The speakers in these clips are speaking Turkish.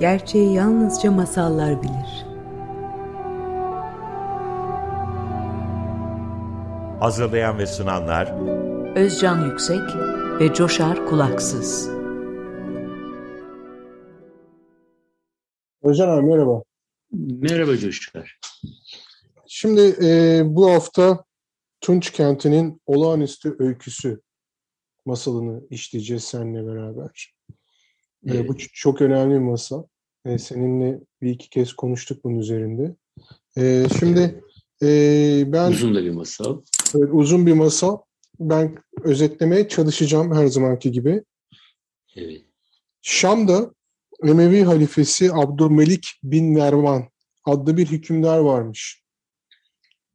Gerçeği yalnızca masallar bilir. Hazırlayan ve sunanlar Özcan Yüksek ve Coşar Kulaksız. Özcan abi merhaba. Merhaba Coşkar. Şimdi e, bu hafta Tunç Kenti'nin olağanüstü öyküsü masalını işleyeceğiz seninle beraber. E, Evet. bu çok önemli bir masal. E, seninle bir iki kez konuştuk bunun üzerinde. E, şimdi e, ben Uzun da bir masal. evet, uzun bir masal. Ben özetlemeye çalışacağım her zamanki gibi. Evet. Şam'da Emevi halifesi Abdülmelik bin Mervan adlı bir hükümdar varmış.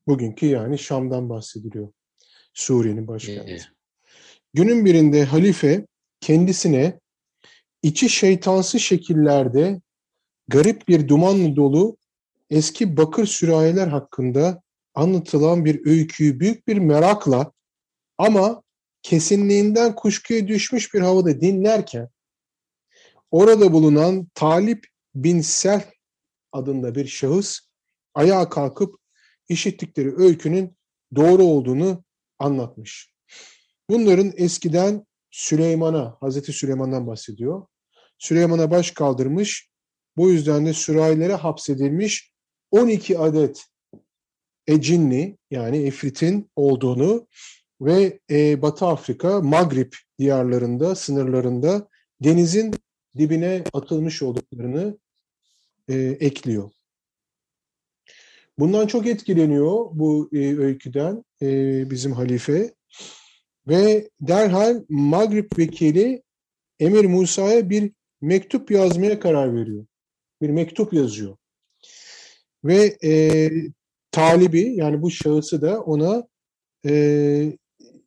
Bugünkü yani Şam'dan bahsediliyor. Suriye'nin başkenti. Evet. Günün birinde halife kendisine içi şeytansı şekillerde garip bir dumanla dolu eski bakır sürahiler hakkında anlatılan bir öyküyü büyük bir merakla ama kesinliğinden kuşkuya düşmüş bir havada dinlerken orada bulunan Talip bin Sel adında bir şahıs ayağa kalkıp işittikleri öykünün doğru olduğunu anlatmış. Bunların eskiden Süleyman'a, Hazreti Süleyman'dan bahsediyor. Süleyman'a baş kaldırmış, bu yüzden de sürahilere hapsedilmiş 12 adet ecinni yani efritin olduğunu ve e, Batı Afrika, Magrib diyarlarında, sınırlarında denizin dibine atılmış olduklarını e, ekliyor. Bundan çok etkileniyor bu e, öyküden e, bizim halife ve derhal Magrib vekili Emir Musa'ya bir mektup yazmaya karar veriyor. Bir mektup yazıyor. Ve e, talibi yani bu şahısı da ona e,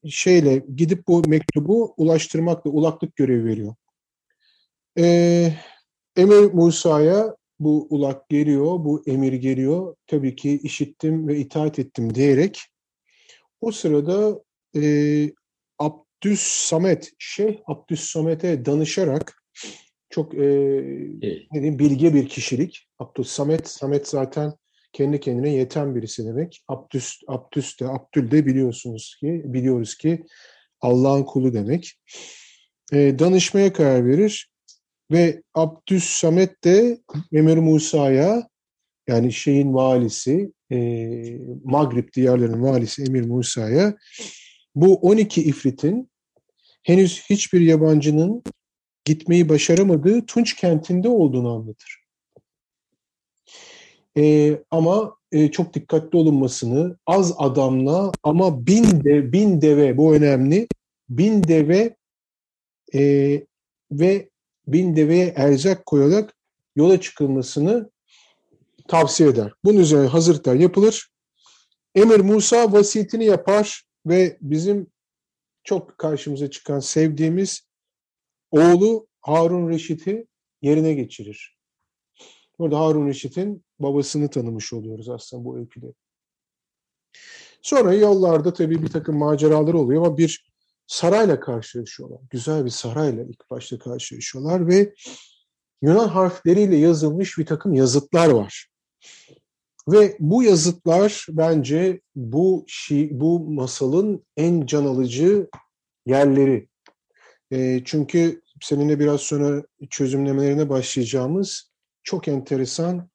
şeyle gidip bu mektubu ulaştırmakla ulaklık görevi veriyor. E, Emir Musa'ya bu ulak geliyor, bu emir geliyor. Tabii ki işittim ve itaat ettim diyerek o sırada e, Abdüs Samet, Şeyh Abdüs Samet'e danışarak çok e, Evet. ne diyeyim, bilge bir kişilik. Abdüs Samet, Samet zaten kendi kendine yeten birisi demek. Abdüs, Abdüs de, Abdül de biliyorsunuz ki, biliyoruz ki Allah'ın kulu demek. E, danışmaya karar verir ve Abdüs Samet de Emir Musa'ya yani şeyin valisi, e, Magrib diyarlarının valisi Emir Musa'ya bu 12 ifritin henüz hiçbir yabancının gitmeyi başaramadığı Tunç kentinde olduğunu anlatır. E, ama e, çok dikkatli olunmasını az adamla ama bin de bin deve bu önemli bin deve e, ve bin deveye erzak koyarak yola çıkılmasını tavsiye eder. Bunun üzerine hazırlıklar yapılır. Emir Musa vasiyetini yapar ve bizim çok karşımıza çıkan sevdiğimiz oğlu Harun Reşit'i yerine geçirir. Burada Harun Reşit'in babasını tanımış oluyoruz aslında bu öyküde. Sonra yollarda tabii bir takım maceralar oluyor ama bir sarayla karşılaşıyorlar. Güzel bir sarayla ilk başta karşılaşıyorlar ve Yunan harfleriyle yazılmış bir takım yazıtlar var. Ve bu yazıtlar bence bu şi, bu masalın en can alıcı yerleri. Çünkü seninle biraz sonra çözümlemelerine başlayacağımız çok enteresan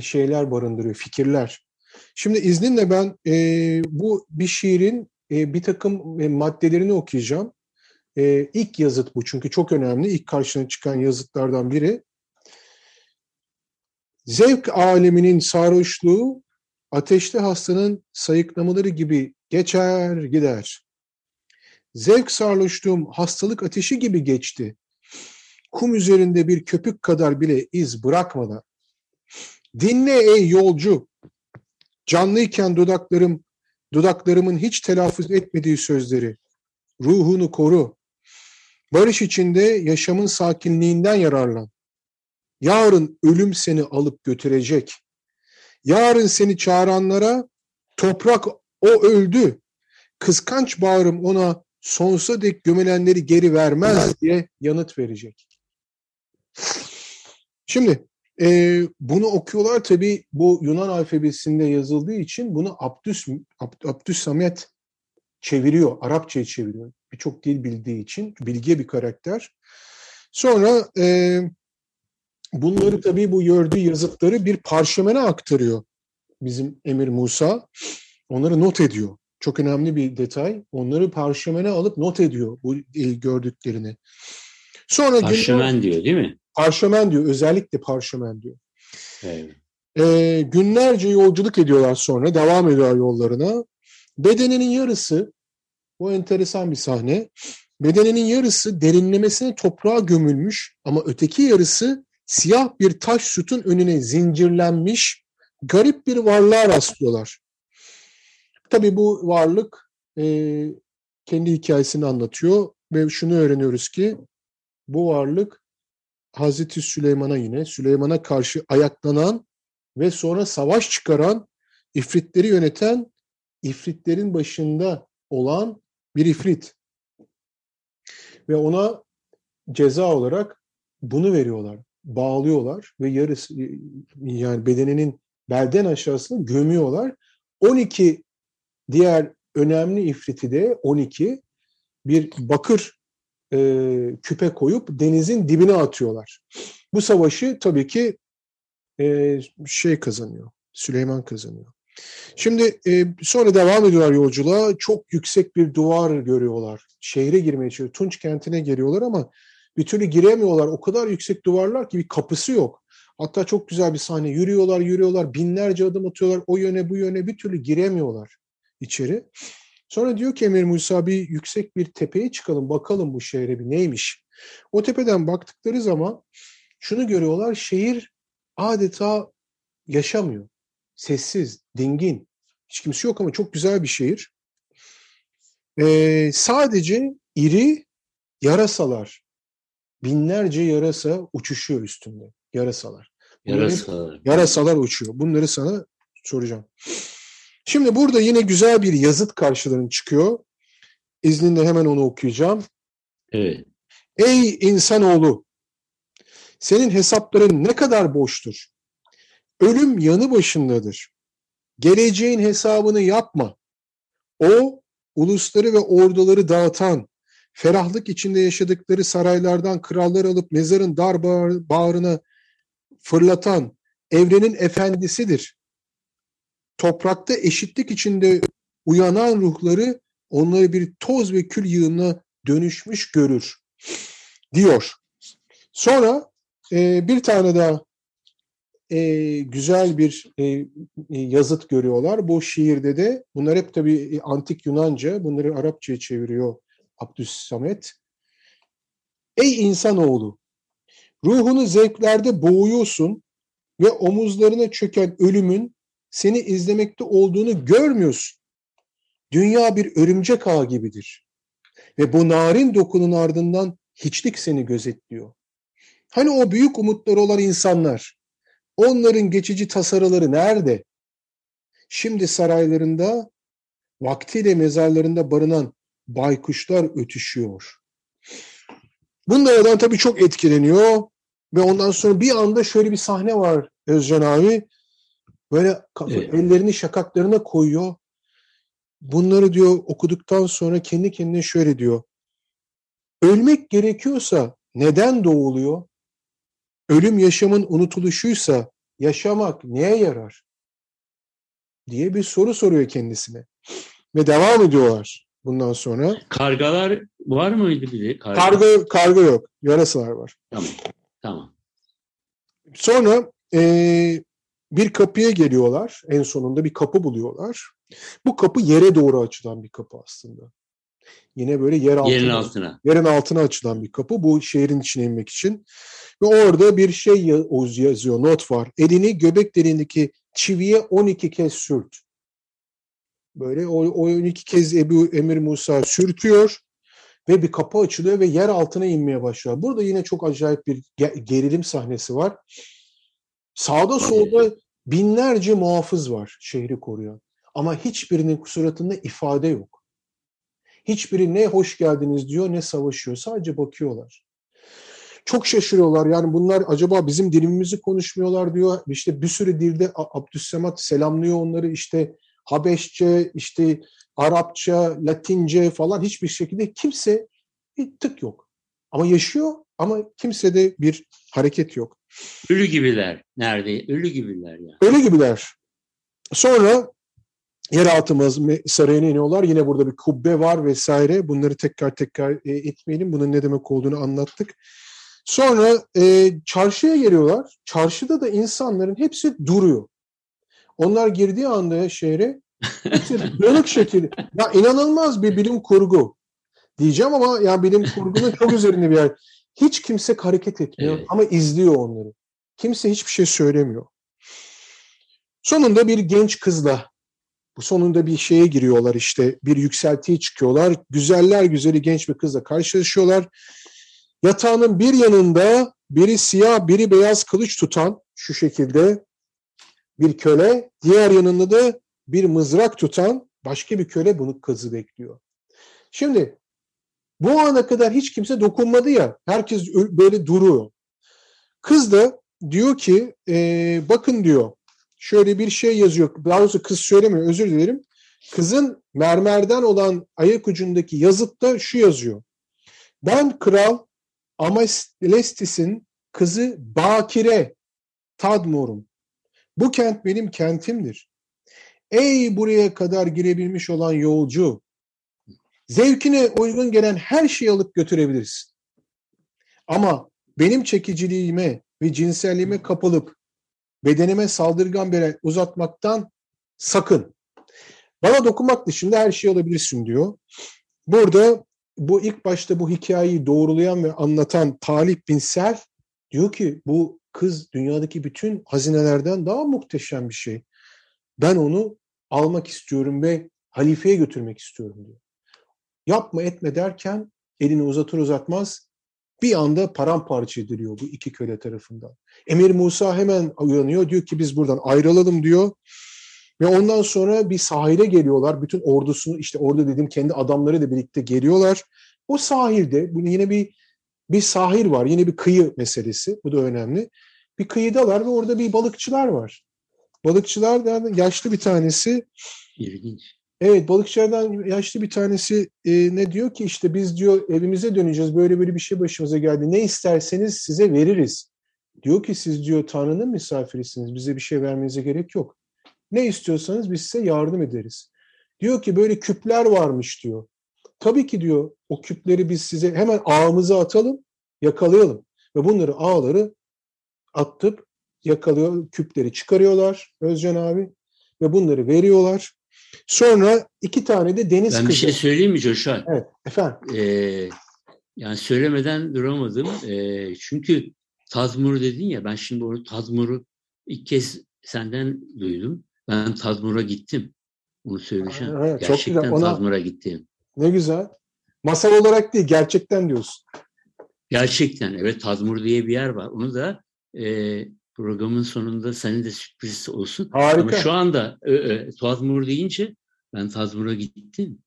şeyler barındırıyor, fikirler. Şimdi izninle ben bu bir şiirin bir takım maddelerini okuyacağım. E, ilk yazıt bu çünkü çok önemli. İlk karşına çıkan yazıtlardan biri. Zevk aleminin sarhoşluğu ateşli hastanın sayıklamaları gibi geçer gider. Zevk sarhoşluğum hastalık ateşi gibi geçti. Kum üzerinde bir köpük kadar bile iz bırakmadan. Dinle ey yolcu. Canlıyken dudaklarım, dudaklarımın hiç telaffuz etmediği sözleri. Ruhunu koru. Barış içinde yaşamın sakinliğinden yararlan. Yarın ölüm seni alıp götürecek. Yarın seni çağıranlara toprak o öldü. Kıskanç bağrım ona sonsuza dek gömelenleri geri vermez diye yanıt verecek. Şimdi e, bunu okuyorlar tabii bu Yunan alfabesinde yazıldığı için bunu Abdüs, Ab- Abdüs Samet çeviriyor. Arapçaya çeviriyor. Birçok dil bildiği için bilge bir karakter. Sonra e, bunları tabii bu gördüğü yazıtları bir parşömene aktarıyor bizim Emir Musa. Onları not ediyor. Çok önemli bir detay. Onları parşömene alıp not ediyor bu e, gördüklerini. Sonra günler- Parşömen diyor değil mi? parşömen diyor. Özellikle parşömen diyor. Evet. Ee, günlerce yolculuk ediyorlar sonra. Devam ediyor yollarına. Bedeninin yarısı, bu enteresan bir sahne. Bedeninin yarısı derinlemesine toprağa gömülmüş ama öteki yarısı siyah bir taş sütun önüne zincirlenmiş garip bir varlığa rastlıyorlar. Tabii bu varlık e, kendi hikayesini anlatıyor ve şunu öğreniyoruz ki bu varlık Hazreti Süleyman'a yine Süleyman'a karşı ayaklanan ve sonra savaş çıkaran ifritleri yöneten ifritlerin başında olan bir ifrit. Ve ona ceza olarak bunu veriyorlar. Bağlıyorlar ve yarısı yani bedeninin belden aşağısını gömüyorlar. 12 diğer önemli ifriti de 12 bir bakır e, küpe koyup denizin dibine atıyorlar. Bu savaşı tabii ki e, şey kazanıyor. Süleyman kazanıyor. Şimdi e, sonra devam ediyorlar yolculuğa. Çok yüksek bir duvar görüyorlar. Şehre girmeye çalışıyor. Tunç kentine geliyorlar ama bir türlü giremiyorlar. O kadar yüksek duvarlar ki bir kapısı yok. Hatta çok güzel bir sahne. Yürüyorlar, yürüyorlar, binlerce adım atıyorlar. O yöne, bu yöne bir türlü giremiyorlar içeri. Sonra diyor ki Emir Musa bir yüksek bir tepeye çıkalım, bakalım bu şehre bir neymiş. O tepeden baktıkları zaman şunu görüyorlar, şehir adeta yaşamıyor. Sessiz, dingin. Hiç kimse yok ama çok güzel bir şehir. Ee, sadece iri yarasalar, binlerce yarasa uçuşuyor üstünde. Yarasalar. Bunların Yarasalar. Yarasalar uçuyor. Bunları sana soracağım. Şimdi burada yine güzel bir yazıt karşılarına çıkıyor. İzninle hemen onu okuyacağım. Evet. Ey insanoğlu! Senin hesapların ne kadar boştur. Ölüm yanı başındadır. Geleceğin hesabını yapma. O, ulusları ve orduları dağıtan, ferahlık içinde yaşadıkları saraylardan krallar alıp mezarın dar bağrına fırlatan evrenin efendisidir. Toprakta eşitlik içinde uyanan ruhları onları bir toz ve kül yığınına dönüşmüş görür diyor. Sonra e, bir tane daha e, güzel bir e, e, yazıt görüyorlar. Bu şiirde de bunlar hep tabii e, antik Yunanca, bunları Arapçaya çeviriyor Abdüssamet. Ey insanoğlu, ruhunu zevklerde boğuyorsun ve omuzlarına çöken ölümün seni izlemekte olduğunu görmüyorsun. Dünya bir örümcek ağı gibidir. Ve bu narin dokunun ardından hiçlik seni gözetliyor. Hani o büyük umutları olan insanlar, onların geçici tasarıları nerede? Şimdi saraylarında, vaktiyle mezarlarında barınan baykuşlar ötüşüyor. Bunlardan tabii çok etkileniyor ve ondan sonra bir anda şöyle bir sahne var Özcan abi. Böyle Evet. ellerini şakaklarına koyuyor. Bunları diyor okuduktan sonra kendi kendine şöyle diyor. Ölmek gerekiyorsa neden doğuluyor? Ölüm yaşamın unutuluşuysa yaşamak neye yarar? diye bir soru soruyor kendisine. Ve devam ediyorlar bundan sonra. Kargalar var mıydı bir de? Karga. Karga, karga yok. Yarasalar var. Tamam. Tamam. Sonra eee, bir kapıya geliyorlar. En sonunda bir kapı buluyorlar. Bu kapı yere doğru açılan bir kapı aslında. Yine böyle yer altına, Yerin altına. yerin altına açılan bir kapı. Bu şehrin içine inmek için. Ve orada bir şey yazıyor, not var. Elini göbek deliğindeki çiviye 12 kez sürt. Böyle o, o 12 kez Ebu Emir Musa sürtüyor ve bir kapı açılıyor ve yer altına inmeye başlıyor. Burada yine çok acayip bir ge- gerilim sahnesi var. Sağda solda binlerce muhafız var şehri koruyan. Ama hiçbirinin suratında ifade yok. Hiçbiri ne hoş geldiniz diyor ne savaşıyor. Sadece bakıyorlar. Çok şaşırıyorlar. Yani bunlar acaba bizim dilimizi konuşmuyorlar diyor. İşte bir sürü dilde Abdüssemat selamlıyor onları. İşte Habeşçe, işte Arapça, Latince falan hiçbir şekilde kimse bir tık yok. Ama yaşıyor ama kimsede bir hareket yok. Ölü gibiler. Nerede? Ölü gibiler yani. Ölü gibiler. Sonra yeraltı sarayına iniyorlar. Yine burada bir kubbe var vesaire. Bunları tekrar tekrar e, etmeyelim. Bunun ne demek olduğunu anlattık. Sonra e, çarşıya geliyorlar. Çarşıda da insanların hepsi duruyor. Onlar girdiği anda şehre dönük şekilde. Ya inanılmaz bir bilim kurgu diyeceğim ama ya bilim kurgunun çok üzerinde bir yer. Hiç kimse hareket etmiyor evet. ama izliyor onları. Kimse hiçbir şey söylemiyor. Sonunda bir genç kızla bu sonunda bir şeye giriyorlar işte bir yükseltiye çıkıyorlar. Güzeller güzeli genç bir kızla karşılaşıyorlar. Yatağının bir yanında biri siyah biri beyaz kılıç tutan şu şekilde bir köle, diğer yanında da bir mızrak tutan başka bir köle bunu kızı bekliyor. Şimdi bu ana kadar hiç kimse dokunmadı ya. Herkes böyle duruyor. Kız da diyor ki e, bakın diyor şöyle bir şey yazıyor. Daha doğrusu kız söylemiyor özür dilerim. Kızın mermerden olan ayak ucundaki yazıtta şu yazıyor. Ben kral Amalestis'in kızı Bakire Tadmor'um. Bu kent benim kentimdir. Ey buraya kadar girebilmiş olan yolcu, zevkine uygun gelen her şeyi alıp götürebilirsin. Ama benim çekiciliğime ve cinselliğime kapılıp bedenime saldırgan bir uzatmaktan sakın. Bana dokunmak dışında her şeyi alabilirsin diyor. Burada bu ilk başta bu hikayeyi doğrulayan ve anlatan Talip bin Sel diyor ki bu kız dünyadaki bütün hazinelerden daha muhteşem bir şey. Ben onu almak istiyorum ve halifeye götürmek istiyorum diyor. Yapma etme derken elini uzatır uzatmaz bir anda paramparça ediliyor bu iki köle tarafından. Emir Musa hemen uyanıyor diyor ki biz buradan ayrılalım diyor. Ve ondan sonra bir sahile geliyorlar. Bütün ordusunu işte orada dedim kendi adamları da birlikte geliyorlar. O sahilde yine bir bir sahil var. Yine bir kıyı meselesi. Bu da önemli. Bir kıyıdalar ve orada bir balıkçılar var. Balıkçılardan yaşlı bir tanesi İlginç. Evet balıkçılardan yaşlı bir tanesi e, ne diyor ki işte biz diyor evimize döneceğiz böyle böyle bir şey başımıza geldi. Ne isterseniz size veririz. Diyor ki siz diyor Tanrı'nın misafirisiniz bize bir şey vermenize gerek yok. Ne istiyorsanız biz size yardım ederiz. Diyor ki böyle küpler varmış diyor. Tabii ki diyor o küpleri biz size hemen ağımıza atalım, yakalayalım. Ve bunları ağları attıp yakalıyor, küpleri çıkarıyorlar Özcan abi ve bunları veriyorlar. Sonra iki tane de deniz ben kızı. Ben bir şey söyleyeyim mi Coşar? Evet, efendim. Ee, yani söylemeden duramadım. Ee, çünkü Tazmur dedin ya, ben şimdi onu Tazmur'u ilk kez senden duydum. Ben Tazmur'a gittim. Onu söyleyeceğim. Evet, gerçekten çok Ona... Tazmur'a gittim. Ne güzel. Masal olarak değil, gerçekten diyorsun. Gerçekten, evet Tazmur diye bir yer var. Onu da e, programın sonunda senin de sürpriz olsun. Harika. Ama şu anda e, e, Tazmur deyince ben Tazmur'a gittim.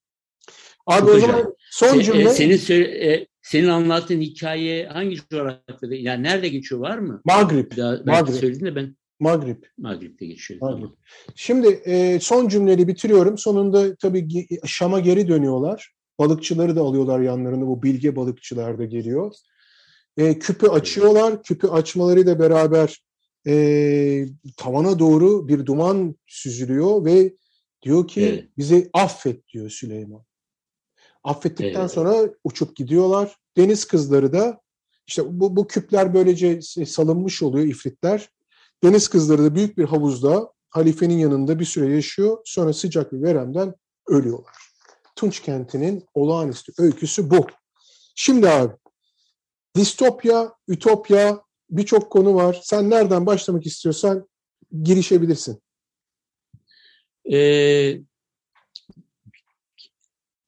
Abi o zaman son cümle. E, senin, e, senin anlattığın hikaye hangi coğrafyada? Yani nerede geçiyor var mı? Magrib. Daha, Magrib. söyledin de ben. Magrib. Magrib'de geçiyor. Magrib. Tamam. Şimdi e, son cümleyi bitiriyorum. Sonunda tabii Şam'a geri dönüyorlar. Balıkçıları da alıyorlar yanlarında. Bu bilge balıkçılar da geliyor. E, küpü açıyorlar. Küpü açmalarıyla beraber e, tavana doğru bir duman süzülüyor ve diyor ki evet. bizi affet diyor Süleyman. Affettikten evet. sonra uçup gidiyorlar. Deniz kızları da işte bu, bu küpler böylece salınmış oluyor ifritler. Deniz kızları da büyük bir havuzda halifenin yanında bir süre yaşıyor. Sonra sıcak bir veremden ölüyorlar. Tunç kentinin olağanüstü öyküsü bu. Şimdi abi distopya, ütopya birçok konu var. Sen nereden başlamak istiyorsan girişebilirsin. Ee,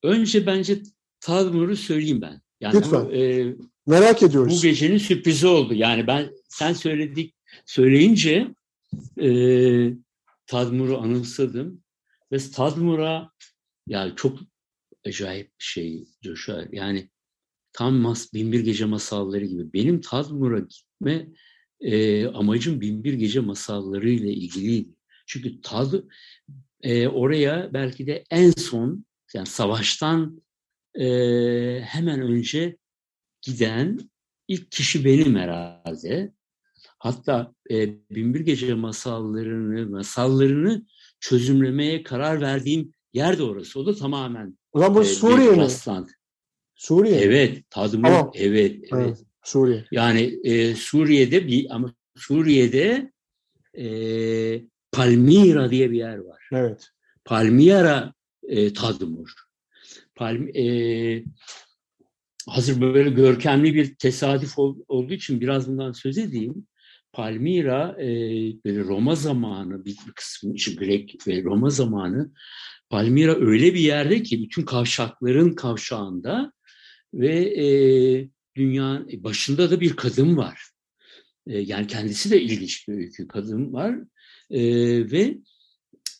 önce bence Tadmur'u söyleyeyim ben. Yani Lütfen. Bu, e, Merak ediyoruz. Bu gecenin sürprizi oldu. Yani ben sen söyledik söyleyince e, Tadmur'u anımsadım. Ve Tadmur'a yani çok acayip bir şey Joshua. Yani tam mas, Binbir Gece masalları gibi. Benim Tazmur'a gitme e, amacım Binbir Gece masalları ile ilgiliydi. Çünkü Taz, e, oraya belki de en son yani savaştan e, hemen önce giden ilk kişi benim herhalde. Hatta e, Binbir Gece masallarını, masallarını çözümlemeye karar verdiğim yer de orası. O da tamamen Ulan bu e, Suriye mi? rastlantı. Suriye. Evet, Tadmur, Tamam. evet, evet. Evet, Suriye. Yani e, Suriye'de bir ama Suriye'de e, Palmira diye bir yer var. Evet. Palmira e, Tadmur. Palm, e, hazır böyle görkemli bir tesadüf ol- olduğu için biraz bundan söz edeyim. Palmira e, böyle Roma zamanı bir kısmı, işte Grek ve Roma zamanı Palmira öyle bir yerde ki bütün kavşakların kavşağında ve e, dünya başında da bir kadın var. E, yani kendisi de ilginç bir öykü. Kadın var E, ve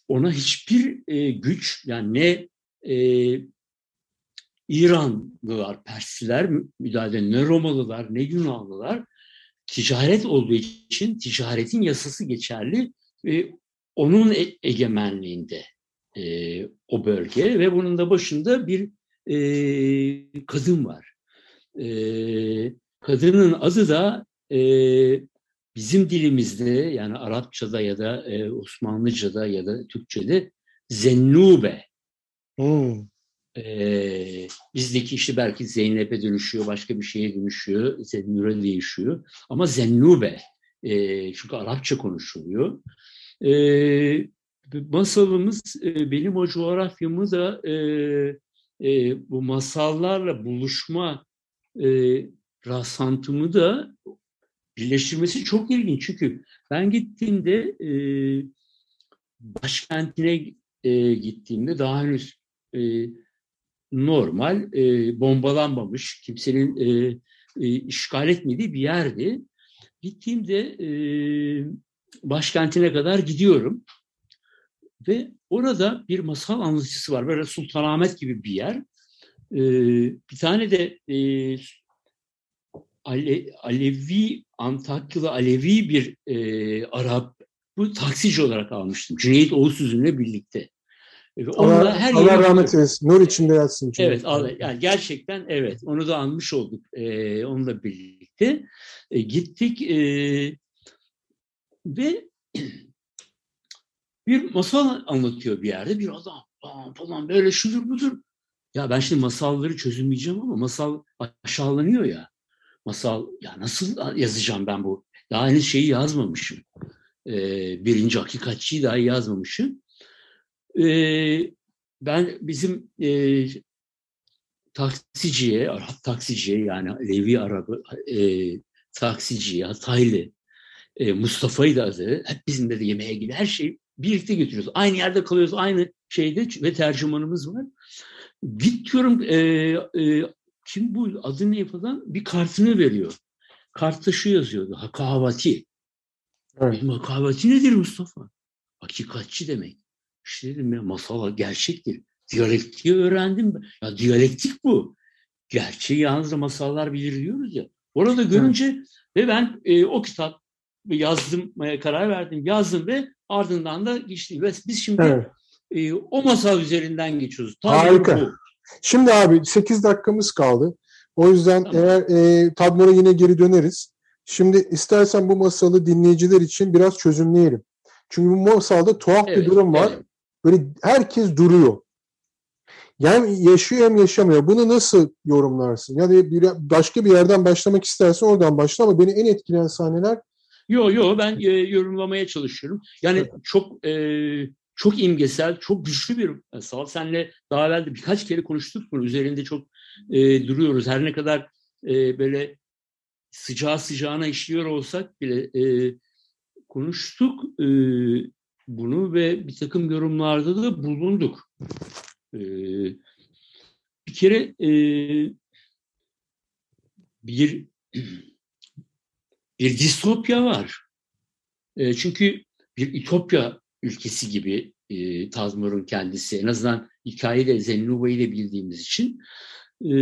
ona hiçbir e, güç yani ne e, İranlılar, Persliler müdahale ne Romalılar ne Yunanlılar ticaret olduğu için ticaretin yasası geçerli ve onun e- egemenliğinde e, o bölge ve bunun da başında bir e, kadın var. E, kadının adı da e, bizim dilimizde yani Arapçada ya da e, Osmanlıca'da ya da Türkçe'de Zennube. Hmm. Ee, bizdeki işte belki Zeynep'e dönüşüyor, başka bir şeye dönüşüyor, Zennure değişiyor. Ama Zennube, e, çünkü Arapça konuşuluyor. E, masalımız, e, benim o coğrafyamı da e, e, bu masallarla buluşma e, rastlantımı da birleştirmesi çok ilginç. Çünkü ben gittiğimde e, başkentine e, gittiğimde daha henüz e, normal e, bombalanmamış, kimsenin e, e, işgal etmediği bir yerdi. Gittiğimde e, başkentine kadar gidiyorum ve orada bir masal anlatıcısı var. Böyle Sultanahmet gibi bir yer. E, bir tane de e, Ale, Alevi, Antakyalı Alevi bir e, Arap bu taksici olarak almıştım. Cüneyt Oğuzsüz'ünle birlikte. Allah, her Allah rahmet eylesin. Nur içinde yatsın. çünkü. Evet, yani gerçekten evet. Onu da anmış olduk e, onunla birlikte. E, gittik e, ve bir masal anlatıyor bir yerde. Bir adam "Aa, falan böyle şudur budur. Ya ben şimdi masalları çözümleyeceğim ama masal aşağılanıyor ya. Masal ya nasıl yazacağım ben bu? Daha henüz şeyi yazmamışım. E, birinci hakikatçiyi daha yazmamışım. E, ben bizim e, taksiciye, Arap taksiciye yani Levi Arabı e, taksiciye, Hataylı e, Mustafa'yı da adı. Hep bizimle de yemeğe gidiyor. Her şeyi birlikte götürüyoruz. Aynı yerde kalıyoruz. Aynı şeyde ve tercümanımız var. Git diyorum e, e, kim bu adı ne falan bir kartını veriyor. Kartta şu yazıyordu. Hakavati. Evet. Hakavati nedir Mustafa? Hakikatçi demek. İşte dedim ya masal gerçektir. Diyalektiği öğrendim. Ya diyalektik bu. Gerçeği yalnız masallar bilir diyoruz ya. Orada görünce ve ben e, o kitap yazdım, karar verdim, yazdım ve ardından da geçti. Ve biz şimdi Evet. e, o masal üzerinden geçiyoruz. Tam Harika. bu. Şimdi abi 8 dakikamız kaldı. O yüzden Tamam. eğer e, Tadmor'a yine geri döneriz. Şimdi istersen bu masalı dinleyiciler için biraz çözümleyelim. Çünkü bu masalda tuhaf bir Evet, durum var. evet. Böyle herkes duruyor. Yani yaşıyor hem yaşamıyor. Bunu nasıl yorumlarsın? Yani bir, başka bir yerden başlamak istersen oradan başla ama beni en etkileyen sahneler Yo yo ben e, yorumlamaya çalışıyorum. Yani çok e, çok imgesel, çok güçlü bir masal. Seninle daha evvel de birkaç kere konuştuk bunu. Üzerinde çok e, duruyoruz. Her ne kadar e, böyle sıcağı sıcağına işliyor olsak bile e, konuştuk e, bunu ve bir takım yorumlarda da bulunduk. E, bir kere e, bir bir distopya var. E, çünkü bir ütopya ülkesi gibi e, Tazmur'un kendisi. En azından hikayede Zennuba'yı da bildiğimiz için. E,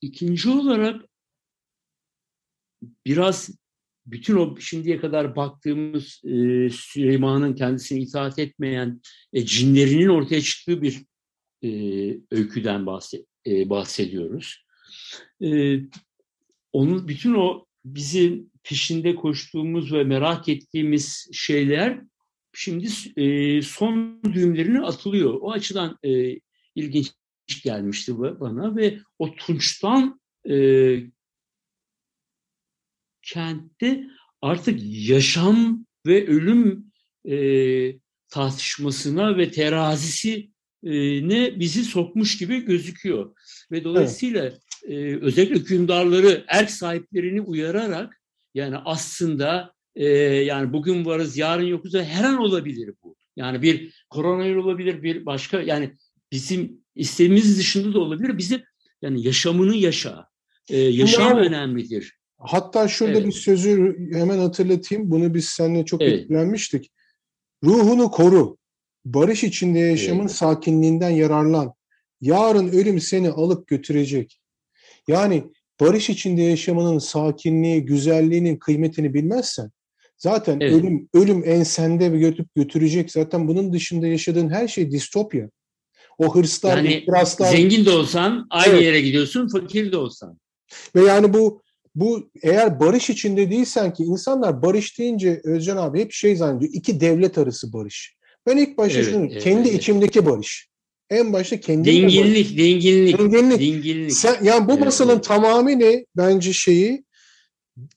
ikinci olarak biraz bütün o şimdiye kadar baktığımız e, Süleyman'ın kendisine itaat etmeyen e, cinlerinin ortaya çıktığı bir e, öyküden bahset, e, bahsediyoruz. E, onun bütün o bizim peşinde koştuğumuz ve merak ettiğimiz şeyler şimdi e, son düğümlerini atılıyor. O açıdan e, ilginç gelmişti bana ve o Tunç'tan e, kentte artık yaşam ve ölüm e, tartışmasına ve terazisi e, ne bizi sokmuş gibi gözüküyor. Ve dolayısıyla evet. E, özellikle hükümdarları, erk sahiplerini uyararak yani aslında e, yani bugün varız, yarın yokuz her an olabilir bu. Yani bir korona olabilir, bir başka yani bizim isteğimiz dışında da olabilir. Bizi yani yaşamını yaşa. E, yaşam yani, önemlidir. Hatta şurada evet. bir sözü hemen hatırlatayım. Bunu biz seninle çok evet. etkilenmiştik. Ruhunu koru. Barış içinde yaşamın evet. sakinliğinden yararlan. Yarın ölüm seni alıp götürecek. Yani barış içinde yaşamanın sakinliği, güzelliğinin kıymetini bilmezsen zaten evet. ölüm ölüm ensende götürüp götürecek. Zaten bunun dışında yaşadığın her şey distopya. O hırslar, yani, ihtiraslar. Zengin de olsan aynı evet. yere gidiyorsun, fakir de olsan. Ve yani bu bu eğer barış içinde değilsen ki insanlar barış deyince Özcan abi hep şey zannediyor. iki devlet arası barış. Ben ilk başta evet, şunu evet, kendi evet. içimdeki barış. En başta kendi dinginlik, dinginlik, dinginlik. dinginlik. Sen, yani bu evet, masalın tamamını bence şeyi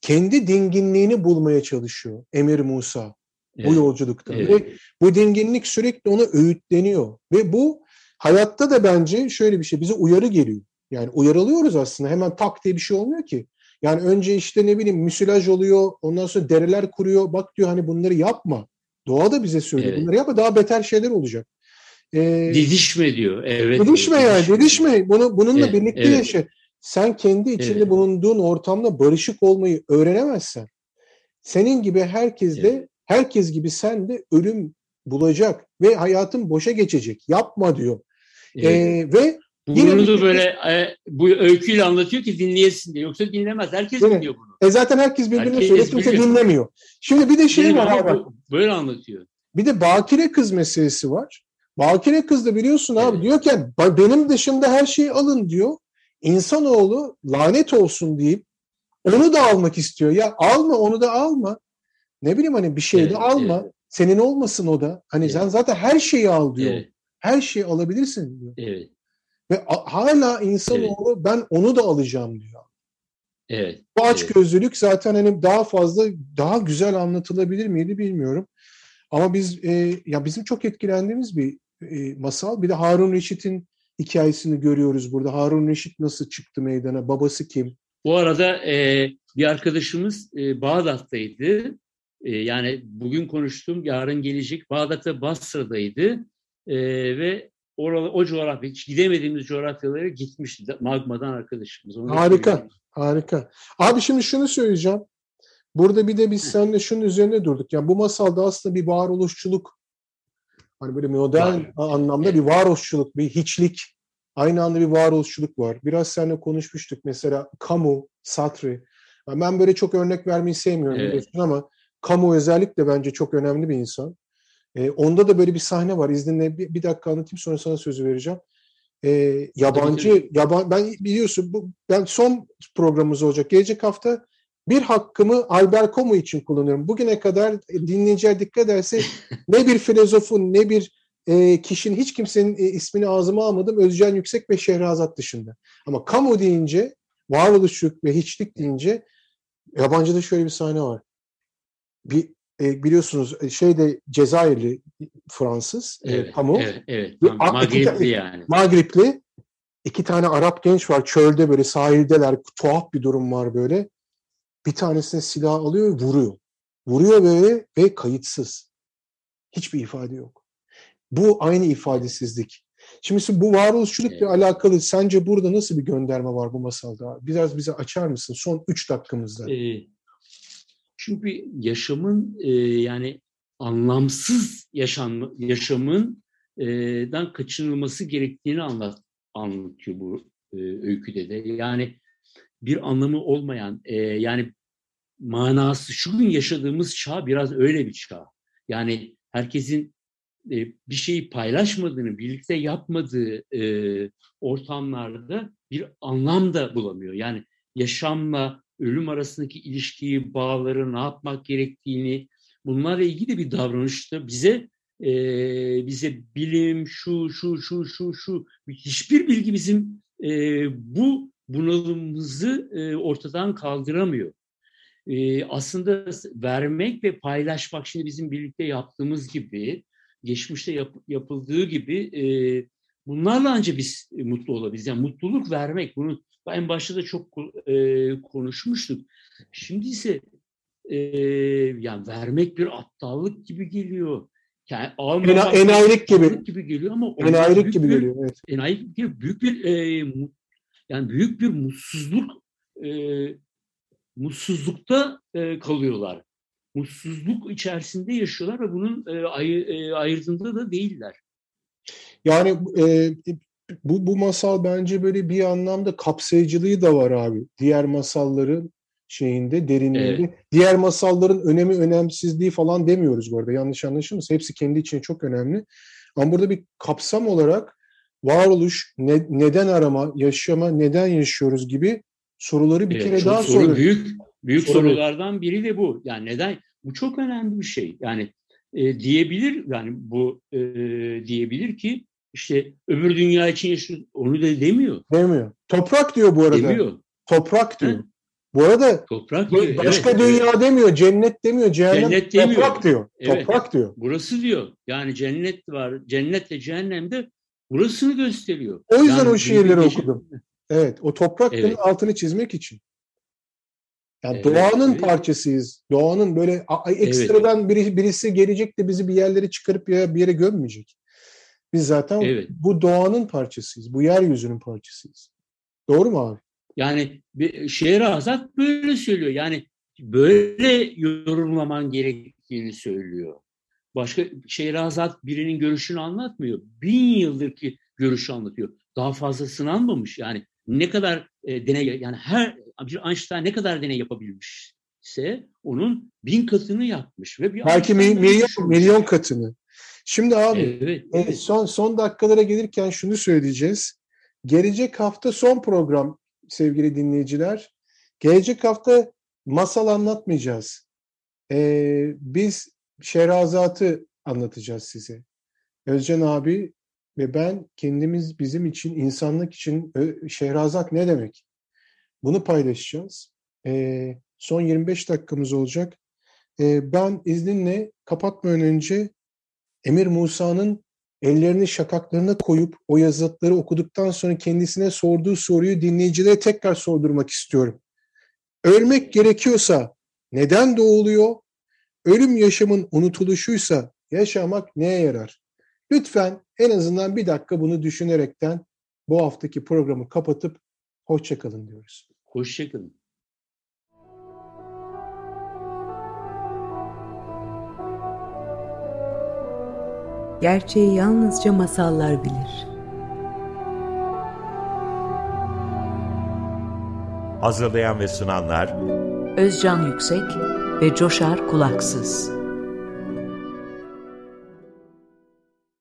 kendi dinginliğini bulmaya çalışıyor Emir Musa evet, bu yolculukta. Evet. Ve bu dinginlik sürekli ona öğütleniyor. Ve bu hayatta da bence şöyle bir şey bize uyarı geliyor. Yani uyarılıyoruz aslında. Hemen tak diye bir şey olmuyor ki. Yani önce işte ne bileyim müsilaj oluyor, ondan sonra dereler kuruyor. Bak diyor hani bunları yapma. Doğa da bize söylüyor. Evet. Bunları yapma daha beter şeyler olacak. Ee, didişme diyor. Evet. Didişme evet, yani didişme. Bunu, bununla evet, birlikte evet. yaşa. Sen kendi içinde evet. bulunduğun ortamda barışık olmayı öğrenemezsen senin gibi herkes de evet. herkes gibi sen de ölüm bulacak ve hayatın boşa geçecek. Yapma diyor. Evet. Ee, ve bunu da böyle e, bu öyküyle anlatıyor ki dinleyesin diye. Yoksa dinlemez. Herkes Değil dinliyor bunu. E zaten herkes birbirini söylüyor. Kimse dinlemiyor. Şimdi bir de şey Benim var abi. Böyle anlatıyor. Bir de bakire kız meselesi var. Bakire kız da biliyorsun abi evet. diyor ki benim dışında her şeyi alın diyor. İnsanoğlu lanet olsun deyip onu da almak istiyor. Ya alma onu da alma. Ne bileyim hani bir şey evet, de alma. Evet. Senin olmasın o da. Hani evet. sen zaten her şeyi al diyor. Evet. Her şeyi alabilirsin diyor. Evet. Ve hala insanoğlu evet. ben onu da alacağım diyor. Evet. Bu açgözlülük evet. zaten hani daha fazla daha güzel anlatılabilir miydi bilmiyorum. Ama biz e, ya bizim çok etkilendiğimiz bir e, masal. Bir de Harun Reşit'in hikayesini görüyoruz burada. Harun Reşit nasıl çıktı meydana? Babası kim? Bu arada e, bir arkadaşımız e, Bağdat'taydı. E, yani bugün konuştum, yarın gelecek. Bağdat'ta Basra'daydı. E, ve oralı, o coğrafya, hiç gidemediğimiz coğrafyalara gitmişti. Magma'dan arkadaşımız. Onu harika, harika. Abi şimdi şunu söyleyeceğim. Burada bir de biz seninle şunun üzerine durduk. Yani bu masalda aslında bir varoluşçuluk, hani böyle modern var. anlamda bir varoluşçuluk, bir hiçlik, aynı anda bir varoluşçuluk var. Biraz seninle konuşmuştuk mesela Kamu, Satri. Ben böyle çok örnek vermeyi sevmiyorum evet. ama Kamu özellikle bence çok önemli bir insan. E, onda da böyle bir sahne var. İzninle bir, bir dakika anlatayım sonra sana sözü vereceğim. E, yabancı, yaban, ben biliyorsun bu ben son programımız olacak. Gelecek hafta bir hakkımı Albert Camus için kullanıyorum. Bugüne kadar dinleyiciler dikkat ederse ne bir filozofun ne bir e, kişinin hiç kimsenin e, ismini ağzıma almadım. Özcan Yüksek ve Şehrazat dışında. Ama Camus deyince varoluşçuluk ve hiçlik deyince yabancıda şöyle bir sahne var. Bir e, biliyorsunuz e, şeyde Cezayirli Fransız evet, e. Evet, evet. Magripli yani. Magripli. İki tane Arap genç var çölde böyle sahildeler. Tuhaf bir durum var böyle. Bir tanesine silah alıyor ve vuruyor. Vuruyor böyle ve kayıtsız. Hiçbir ifade yok. Bu aynı ifadesizlik. Şimdi bu varoluşçulukla evet. alakalı sence burada nasıl bir gönderme var bu masalda? Biraz bize açar mısın son üç dakikamızda? Ee, çünkü yaşamın e, yani anlamsız yaşanma, yaşamın e, dan kaçınılması gerektiğini anlat, anlatıyor bu e, öyküde de. Yani bir anlamı olmayan, e, yani manası, şu gün yaşadığımız çağ biraz öyle bir çağ. Yani herkesin e, bir şeyi paylaşmadığını, birlikte yapmadığı e, ortamlarda bir anlam da bulamıyor. Yani yaşamla ölüm arasındaki ilişkiyi, bağları, ne yapmak gerektiğini, bunlarla ilgili bir davranışta bize e, bize bilim, şu, şu, şu, şu, şu, hiçbir bilgi bizim e, bu bunalımımızı e, ortadan kaldıramıyor. E, aslında vermek ve paylaşmak şimdi bizim birlikte yaptığımız gibi, geçmişte yap, yapıldığı gibi e, bunlarla ancak biz mutlu olabiliriz. Yani mutluluk vermek, bunu en başta da çok e, konuşmuştuk. Şimdi ise e, yani vermek bir aptallık gibi geliyor. Yani Ena, enayilik gibi. gibi geliyor ama enayilik gibi bir, geliyor. Evet. Enayilik gibi büyük bir e, yani büyük bir mutsuzluk e, mutsuzlukta e, kalıyorlar. Mutsuzluk içerisinde yaşıyorlar ve bunun e, ay, e, ayırdığında da değiller. Yani e, bu, bu masal bence böyle bir anlamda kapsayıcılığı da var abi. Diğer masalların şeyinde, derinliğinde. Evet. Diğer masalların önemi, önemsizliği falan demiyoruz bu arada. Yanlış anlaşılmasın. Hepsi kendi için çok önemli. Ama burada bir kapsam olarak varoluş, ne, neden arama, yaşama, neden yaşıyoruz gibi soruları bir evet, kere daha soru, soruyor. Büyük büyük soru. sorulardan biri de bu. Yani neden? Bu çok önemli bir şey. Yani e, diyebilir yani bu e, diyebilir ki işte öbür dünya için yaşıyor. Onu da demiyor. Demiyor. Toprak diyor bu arada. Demiyor. Toprak diyor. Ha? Bu arada toprak diyor. başka evet, dünya evet. demiyor, cennet demiyor, cehennem cennet demiyor. toprak diyor. Evet. Toprak diyor. Burası diyor. Yani cennet var. Cennetle cehennemde burasını gösteriyor. O yüzden yani o şiirleri okudum. Evet, o toprak evet. altını çizmek için. Yani evet, doğanın evet. parçasıyız. Doğanın böyle ekstradan evet. biri, birisi gelecek de bizi bir yerlere çıkarıp ya bir yere gömmeyecek. Biz zaten evet. bu doğanın parçasıyız. Bu yeryüzünün parçasıyız. Doğru mu abi? Yani Şehrazat böyle söylüyor. Yani böyle yorumlaman gerektiğini söylüyor. Başka Şehrazat birinin görüşünü anlatmıyor. Bin yıldır ki görüşü anlatıyor. Daha fazla sınanmamış. Yani ne kadar e, deney yani her bir Einstein ne kadar deney yapabilmişse onun bin katını yapmış ve bir belki mi, milyon milyon katını. Şimdi abi evet, evet. son son dakikalara gelirken şunu söyleyeceğiz. Gelecek hafta son program sevgili dinleyiciler. Gelecek hafta masal anlatmayacağız. Ee, biz Şehrazat'ı anlatacağız size. Özcan abi ve ben kendimiz bizim için, insanlık için Şehrazat ne demek? Bunu paylaşacağız. Ee, son 25 dakikamız olacak. Ee, ben izninle kapatmadan önce Emir Musa'nın ellerini şakaklarına koyup o yazıtları okuduktan sonra kendisine sorduğu soruyu dinleyicilere tekrar sordurmak istiyorum. Ölmek gerekiyorsa neden doğuluyor? Ölüm yaşamın unutuluşuysa yaşamak neye yarar? Lütfen en azından bir dakika bunu düşünerekten bu haftaki programı kapatıp hoşçakalın diyoruz. Hoşçakalın. Gerçeği yalnızca masallar bilir. Hazırlayan ve sunanlar Özcan Yüksek ve Coşar Kulaksız.